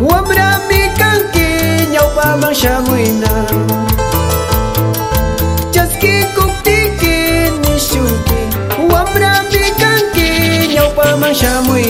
Wamrami kanki nyawpamang shamuina Chaski kuktiki nishuki Wamrami kanki nyawpamang shamuina